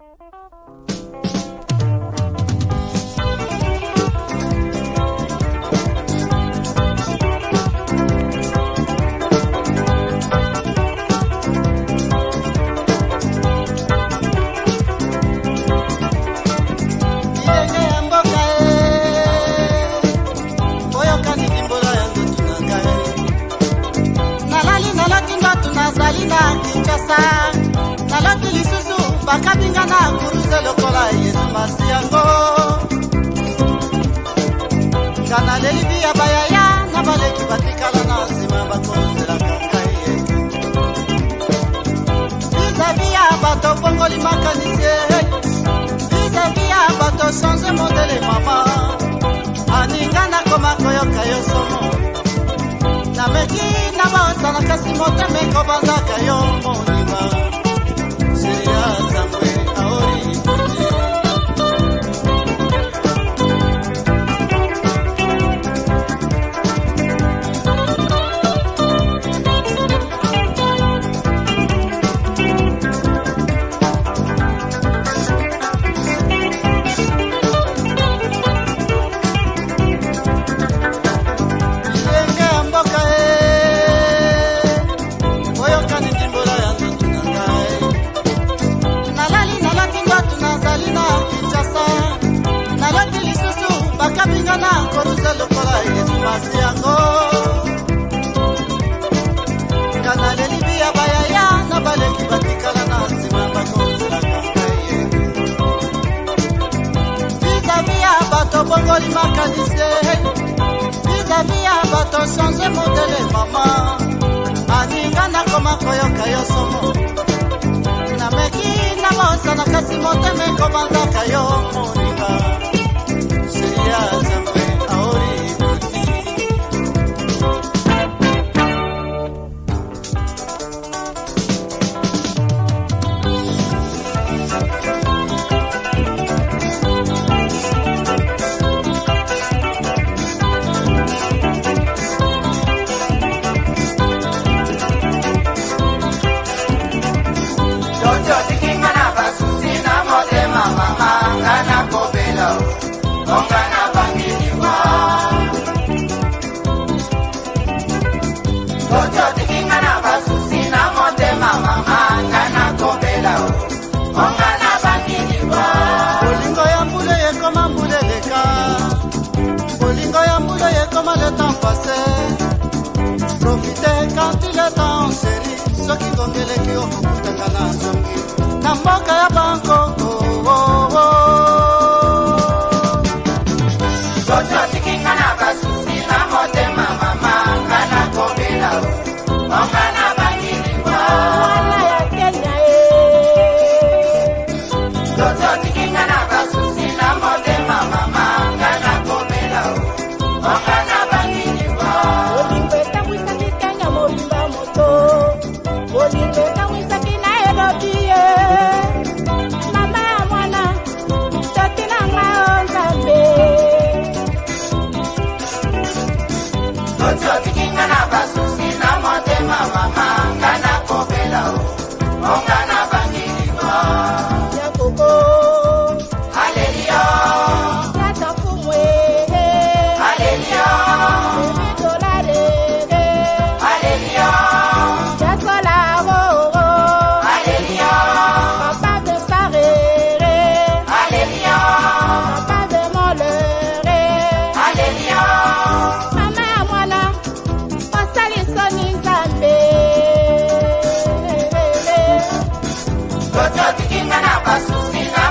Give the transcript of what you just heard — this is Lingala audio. Thank you. na kasi motema ekobandaka yo mona kabinga na koruze lokola esimasi yango kana lelibi ya bayaya na baleki batikala na nsima bakonzelaka ngai vizavi ya bato bongoli makanise vizavi ya bato change modele mama aninga nakoma koyoka yo somo nameki na mosana kasi motema ekomanzaka yo moninga profite kantileta en seri soki kongeleki okokutaka na nzongi na mboka ya banko Koto tikinga na basusi na